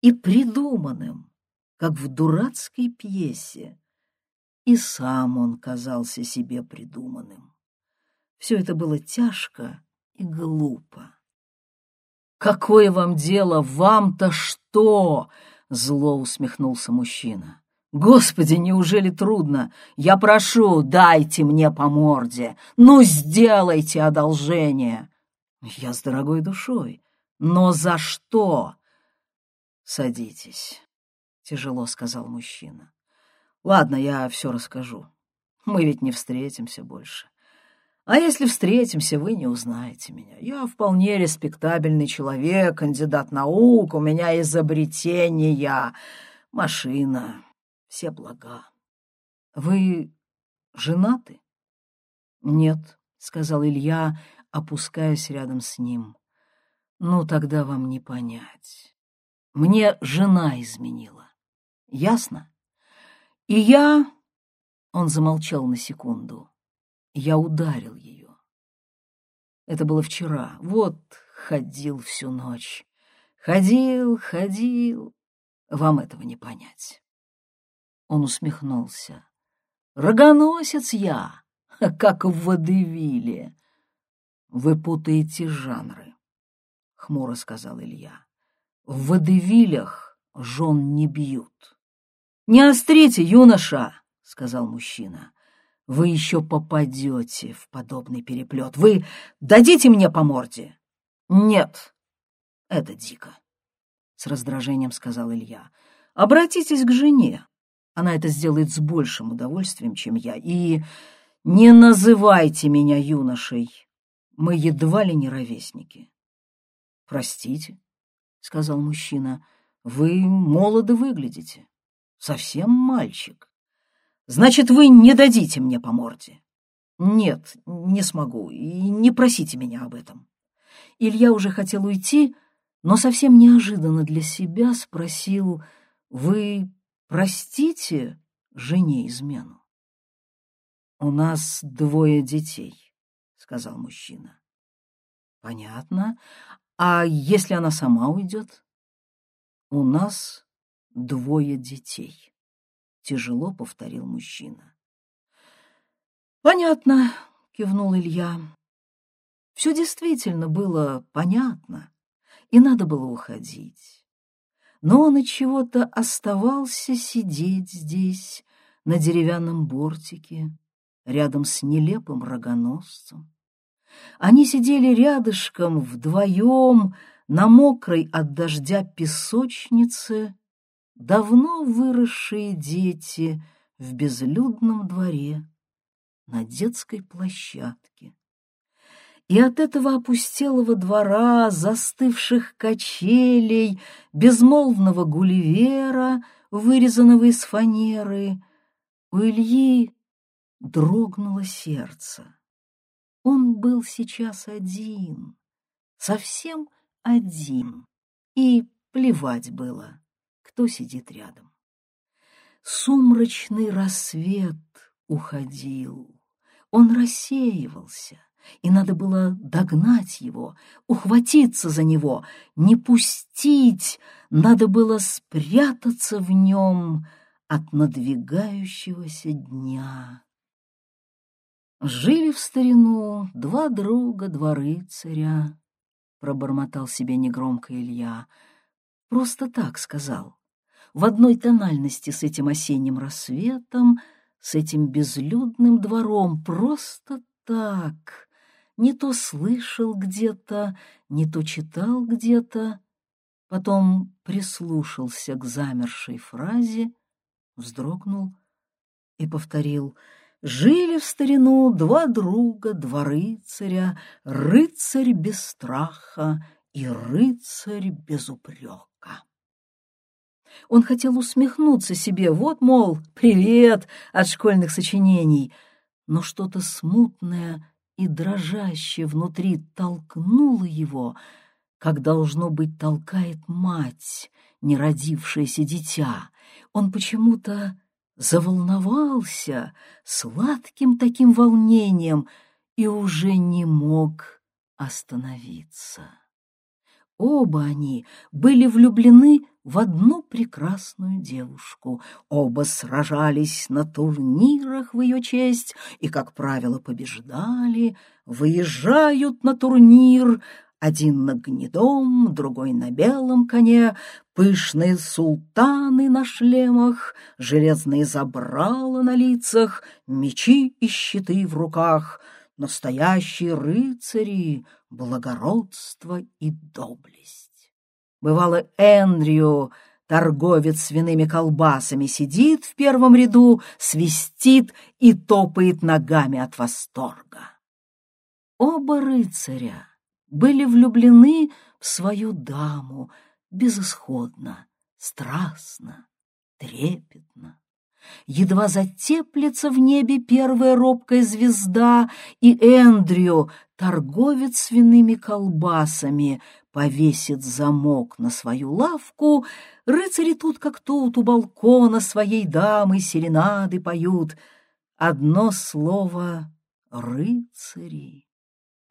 Speaker 1: и придуманным, как в дурацкой пьесе. И сам он казался себе придуманным. Все это было тяжко и глупо. «Какое вам дело? Вам-то что?» — зло усмехнулся мужчина. Господи, неужели трудно? Я прошу, дайте мне по морде. Ну, сделайте одолжение. Я с дорогой душой. Но за что? Садитесь, тяжело сказал мужчина. Ладно, я все расскажу. Мы ведь не встретимся больше. А если встретимся, вы не узнаете меня. Я вполне респектабельный человек, кандидат наук, у меня изобретения, машина все блага. Вы женаты? Нет, сказал Илья, опускаясь рядом с ним. Ну, тогда вам не понять. Мне жена изменила. Ясно? И я... Он замолчал на секунду. Я ударил ее. Это было вчера. Вот ходил всю ночь. Ходил, ходил. Вам этого не понять. Он усмехнулся. «Рогоносец я, как в водевиле!» «Вы путаете жанры», — хмуро сказал Илья. «В водевилях жен не бьют». «Не острите, юноша!» — сказал мужчина. «Вы еще попадете в подобный переплет. Вы дадите мне по морде?» «Нет, это дико», — с раздражением сказал Илья. «Обратитесь к жене. Она это сделает с большим удовольствием, чем я. И не называйте меня юношей. Мы едва ли не ровесники. Простите, — сказал мужчина, — вы молодо выглядите. Совсем мальчик. Значит, вы не дадите мне по морде. Нет, не смогу, и не просите меня об этом. Илья уже хотел уйти, но совсем неожиданно для себя спросил, вы Простите жене измену. У нас двое детей, сказал мужчина. Понятно. А если она сама уйдет? У нас двое детей, тяжело повторил мужчина. Понятно, кивнул Илья. Все действительно было понятно, и надо было уходить но он от чего-то оставался сидеть здесь, на деревянном бортике, рядом с нелепым рогоносцем. Они сидели рядышком вдвоем на мокрой от дождя песочнице, давно выросшие дети в безлюдном дворе на детской площадке и от этого опустелого двора, застывших качелей, безмолвного гулливера, вырезанного из фанеры, у Ильи дрогнуло сердце. Он был сейчас один, совсем один, и плевать было, кто сидит рядом. Сумрачный рассвет уходил, он рассеивался, и надо было догнать его, ухватиться за него, не пустить, надо было спрятаться в нем от надвигающегося дня. Жили в старину два друга, два рыцаря, пробормотал себе негромко Илья. Просто так сказал. В одной тональности с этим осенним рассветом, с этим безлюдным двором, просто так. Не то слышал где-то, не то читал где-то. Потом прислушался к замершей фразе, вздрогнул и повторил — Жили в старину два друга, два рыцаря, рыцарь без страха и рыцарь без упрека. Он хотел усмехнуться себе, вот, мол, привет от школьных сочинений, но что-то смутное и дрожащее внутри толкнуло его, как, должно быть, толкает мать, не родившееся дитя. Он почему-то заволновался сладким таким волнением и уже не мог остановиться. Оба они были влюблены в одну прекрасную девушку. Оба сражались на турнирах в ее честь и, как правило, побеждали, выезжают на турнир, один на гнедом, другой на белом коне, пышные султаны на шлемах, железные забрала на лицах, мечи и щиты в руках, настоящие рыцари, благородство и доблесть. Бывало, Эндрю, торговец свиными колбасами, сидит в первом ряду, свистит и топает ногами от восторга. Оба рыцаря были влюблены в свою даму безысходно, страстно, трепетно. Едва затеплится в небе первая робкая звезда, и Эндрю, торговец свиными колбасами, повесит замок на свою лавку, рыцари тут как тут у балкона своей дамы серенады поют. Одно слово — рыцари.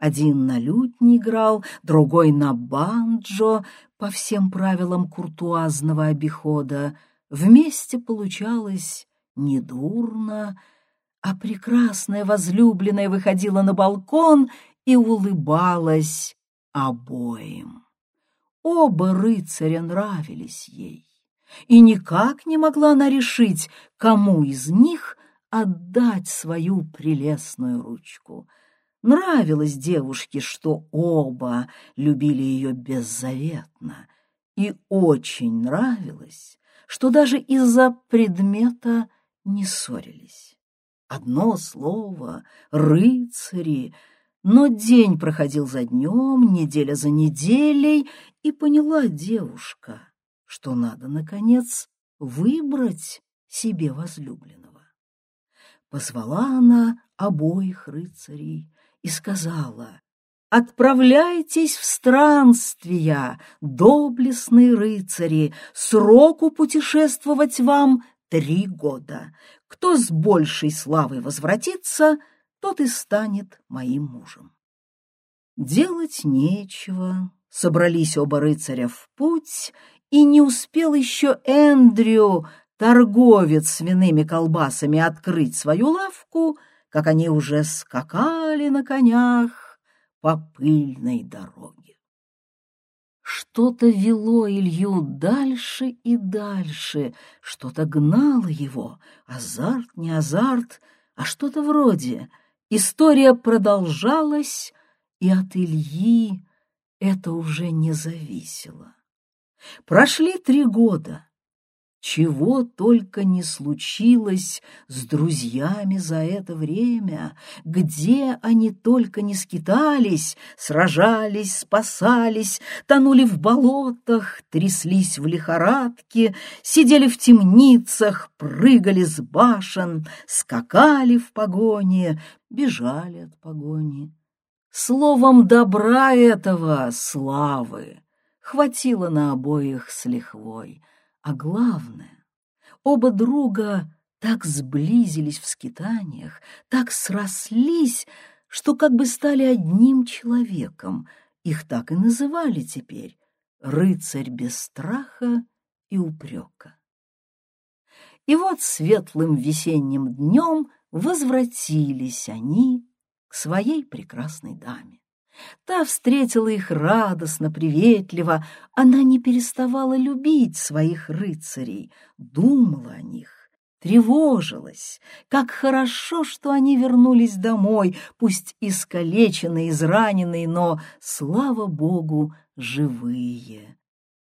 Speaker 1: Один на лютне играл, другой на банджо, по всем правилам куртуазного обихода. Вместе получалось недурно, а прекрасная возлюбленная выходила на балкон и улыбалась обоим. Оба рыцаря нравились ей, и никак не могла она решить, кому из них отдать свою прелестную ручку — Нравилось девушке, что оба любили ее беззаветно, и очень нравилось, что даже из-за предмета не ссорились. Одно слово — рыцари, но день проходил за днем, неделя за неделей, и поняла девушка, что надо, наконец, выбрать себе возлюбленного. Позвала она обоих рыцарей, и сказала, «Отправляйтесь в странствия, доблестные рыцари, сроку путешествовать вам три года. Кто с большей славой возвратится, тот и станет моим мужем». Делать нечего, собрались оба рыцаря в путь, и не успел еще Эндрю, торговец свиными колбасами, открыть свою лавку — как они уже скакали на конях по пыльной дороге. Что-то вело Илью дальше и дальше, что-то гнало его, азарт, не азарт, а что-то вроде. История продолжалась, и от Ильи это уже не зависело. Прошли три года, чего только не случилось с друзьями за это время, где они только не скитались, сражались, спасались, тонули в болотах, тряслись в лихорадке, сидели в темницах, прыгали с башен, скакали в погоне, бежали от погони, Словом, добра этого, славы, хватило на обоих с лихвой. А главное, оба друга так сблизились в скитаниях, так срослись, что как бы стали одним человеком. Их так и называли теперь — рыцарь без страха и упрека. И вот светлым весенним днем возвратились они к своей прекрасной даме. Та встретила их радостно, приветливо. Она не переставала любить своих рыцарей, думала о них, тревожилась. Как хорошо, что они вернулись домой, пусть искалеченные, израненные, но, слава богу, живые.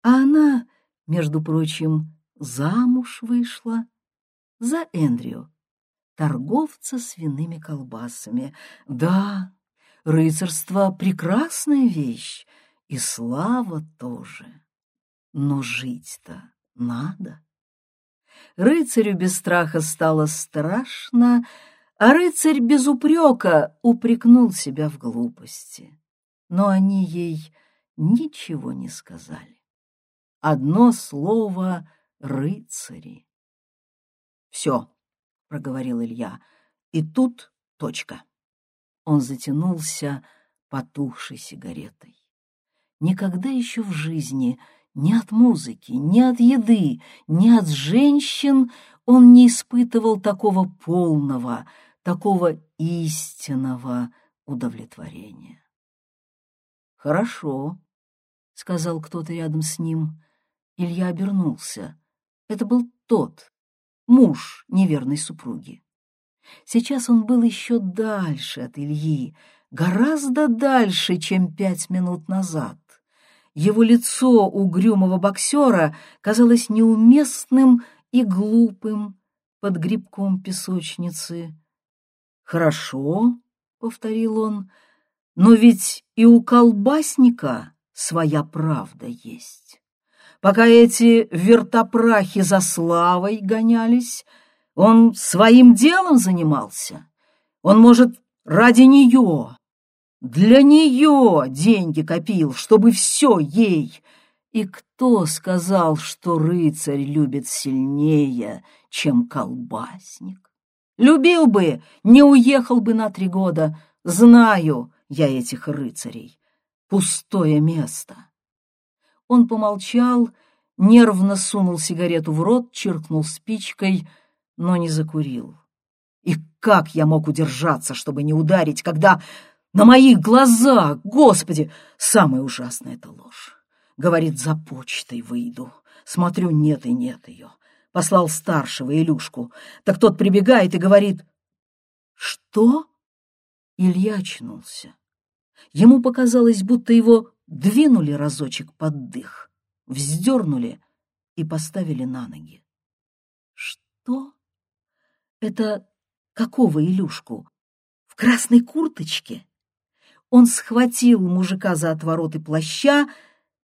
Speaker 1: А она, между прочим, замуж вышла за Эндрю, торговца свиными колбасами. Да, рыцарство — прекрасная вещь, и слава тоже. Но жить-то надо. Рыцарю без страха стало страшно, а рыцарь без упрека упрекнул себя в глупости. Но они ей ничего не сказали. Одно слово — рыцари. «Все», — проговорил Илья, — «и тут точка». Он затянулся потухшей сигаретой. Никогда еще в жизни ни от музыки, ни от еды, ни от женщин он не испытывал такого полного, такого истинного удовлетворения. «Хорошо», — сказал кто-то рядом с ним. Илья обернулся. Это был тот, муж неверной супруги. Сейчас он был еще дальше от Ильи, гораздо дальше, чем пять минут назад. Его лицо угрюмого боксера казалось неуместным и глупым под грибком песочницы. «Хорошо», — повторил он, — «но ведь и у колбасника своя правда есть». Пока эти вертопрахи за славой гонялись, он своим делом занимался. Он, может, ради нее, для нее деньги копил, чтобы все ей. И кто сказал, что рыцарь любит сильнее, чем колбасник? Любил бы, не уехал бы на три года. Знаю я этих рыцарей. Пустое место. Он помолчал, нервно сунул сигарету в рот, чиркнул спичкой, но не закурил. И как я мог удержаться, чтобы не ударить, когда на моих глазах, господи, самое ужасное — это ложь. Говорит, за почтой выйду. Смотрю, нет и нет ее. Послал старшего Илюшку. Так тот прибегает и говорит, что? Илья очнулся. Ему показалось, будто его двинули разочек под дых, вздернули и поставили на ноги. Что? Это какого Илюшку? В красной курточке? Он схватил мужика за отвороты плаща,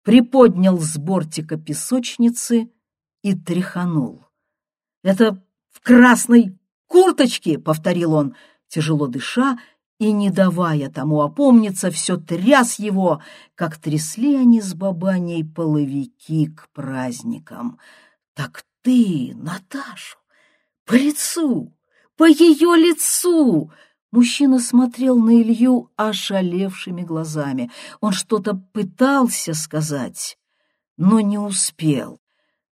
Speaker 1: приподнял с бортика песочницы и тряханул. «Это в красной курточке!» — повторил он, тяжело дыша и, не давая тому опомниться, все тряс его, как трясли они с бабаней половики к праздникам. «Так ты, Наташу, по лицу, по ее лицу!» Мужчина смотрел на Илью ошалевшими глазами. Он что-то пытался сказать, но не успел.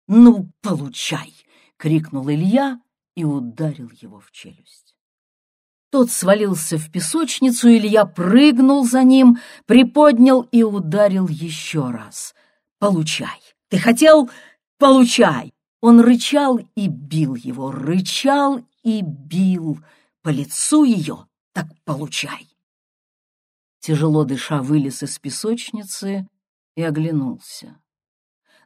Speaker 1: «Ну, получай!» — крикнул Илья и ударил его в челюсть. Тот свалился в песочницу, Илья прыгнул за ним, приподнял и ударил еще раз. «Получай! Ты хотел? Получай!» Он рычал и бил его, рычал и бил. По лицу ее так получай. Тяжело дыша вылез из песочницы и оглянулся.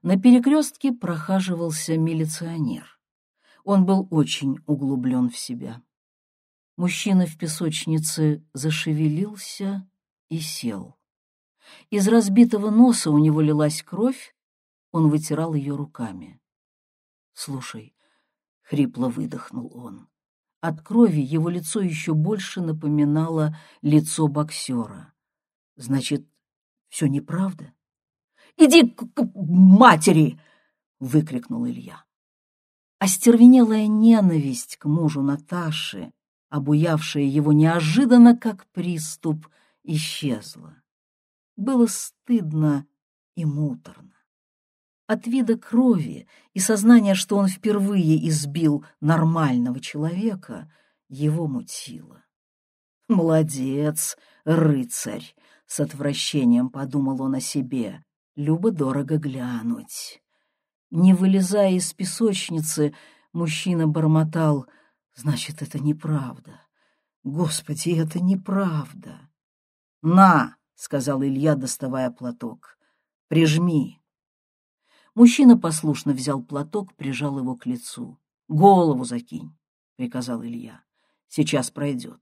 Speaker 1: На перекрестке прохаживался милиционер. Он был очень углублен в себя. Мужчина в песочнице зашевелился и сел. Из разбитого носа у него лилась кровь, он вытирал ее руками. «Слушай», — хрипло выдохнул он, — от крови его лицо еще больше напоминало лицо боксера. Значит, все неправда? «Иди к, к матери!» — выкрикнул Илья. Остервенелая ненависть к мужу Наташи, обуявшая его неожиданно, как приступ, исчезла. Было стыдно и муторно. От вида крови и сознания, что он впервые избил нормального человека, его мутило. «Молодец, рыцарь!» — с отвращением подумал он о себе. «Любо-дорого глянуть». Не вылезая из песочницы, мужчина бормотал. «Значит, это неправда. Господи, это неправда!» «На!» — сказал Илья, доставая платок. «Прижми!» Мужчина послушно взял платок, прижал его к лицу. «Голову закинь!» — приказал Илья. «Сейчас пройдет».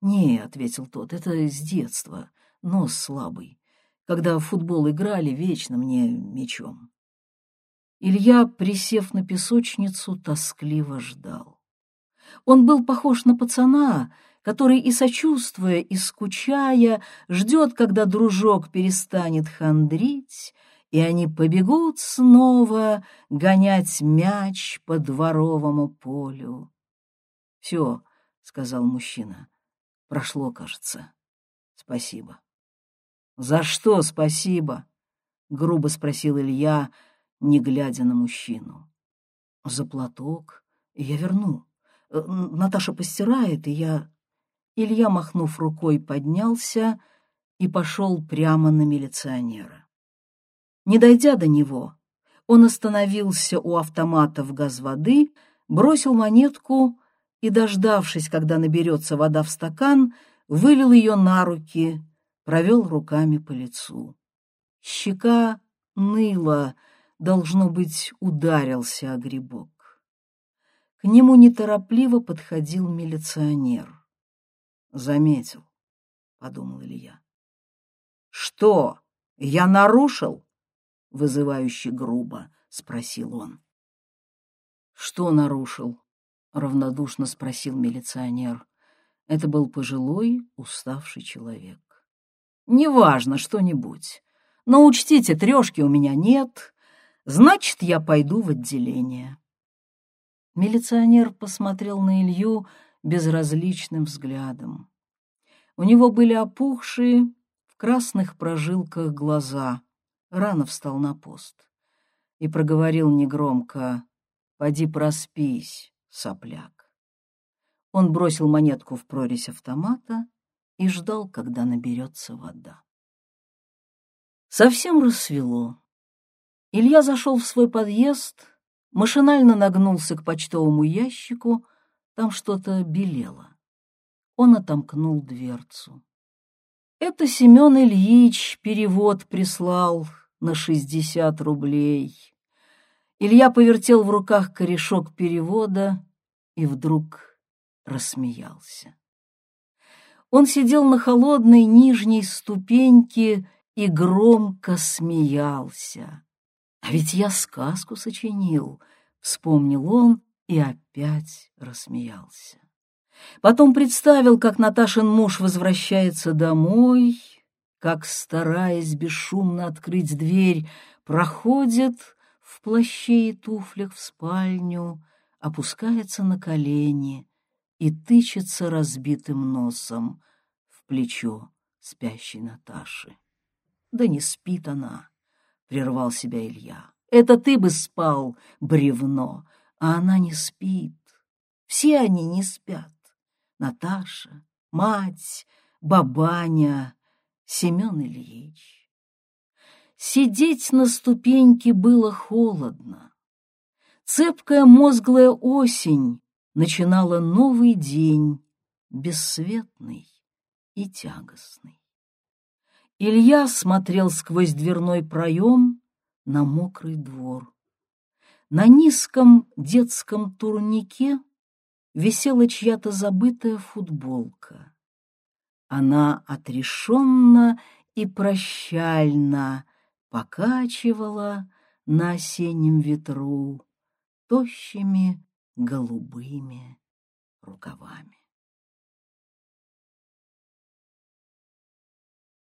Speaker 1: «Не», — ответил тот, — «это с детства. Нос слабый. Когда в футбол играли, вечно мне мечом». Илья, присев на песочницу, тоскливо ждал. Он был похож на пацана, который и сочувствуя, и скучая, ждет, когда дружок перестанет хандрить, и они побегут снова гонять мяч по дворовому полю. — Все, — сказал мужчина, Прошло, кажется. Спасибо. За что спасибо? Грубо спросил Илья, не глядя на мужчину. За платок я верну. Наташа постирает, и я... Илья, махнув рукой, поднялся и пошел прямо на милиционера. Не дойдя до него, он остановился у автомата в газ воды, бросил монетку и, дождавшись, когда наберется вода в стакан, вылил ее на руки, провел руками по лицу. Щека ныла, должно быть, ударился о грибок. К нему неторопливо подходил милиционер. «Заметил», — подумал Илья. «Что, я нарушил?» — вызывающе грубо спросил он. «Что нарушил?» — равнодушно спросил милиционер. Это был пожилой, уставший человек. «Неважно, что-нибудь. Но учтите, трешки у меня нет. Значит, я пойду в отделение». Милиционер посмотрел на Илью безразличным взглядом. У него были опухшие, в красных прожилках глаза. Рано встал на пост и проговорил негромко «Поди проспись, сопляк. Он бросил монетку в прорезь автомата и ждал, когда наберется вода. Совсем рассвело. Илья зашел в свой подъезд, машинально нагнулся к почтовому ящику, там что-то белело. Он отомкнул дверцу. Это Семен Ильич перевод прислал на шестьдесят рублей. Илья повертел в руках корешок перевода и вдруг рассмеялся. Он сидел на холодной нижней ступеньке и громко смеялся. «А ведь я сказку сочинил», — вспомнил он и опять рассмеялся. Потом представил, как Наташин муж возвращается домой, как, стараясь бесшумно открыть дверь, проходит в плаще и туфлях в спальню, опускается на колени и тычется разбитым носом в плечо спящей Наташи. «Да не спит она», — прервал себя Илья. «Это ты бы спал, бревно, а она не спит. Все они не спят. Наташа, мать, бабаня, Семен Ильич». Сидеть на ступеньке было холодно. Цепкая мозглая осень начинала новый день, бесцветный и тягостный. Илья смотрел сквозь дверной проем на мокрый двор. На низком детском турнике висела чья-то забытая футболка. Она отрешенно и прощально покачивала на осеннем ветру тощими голубыми рукавами.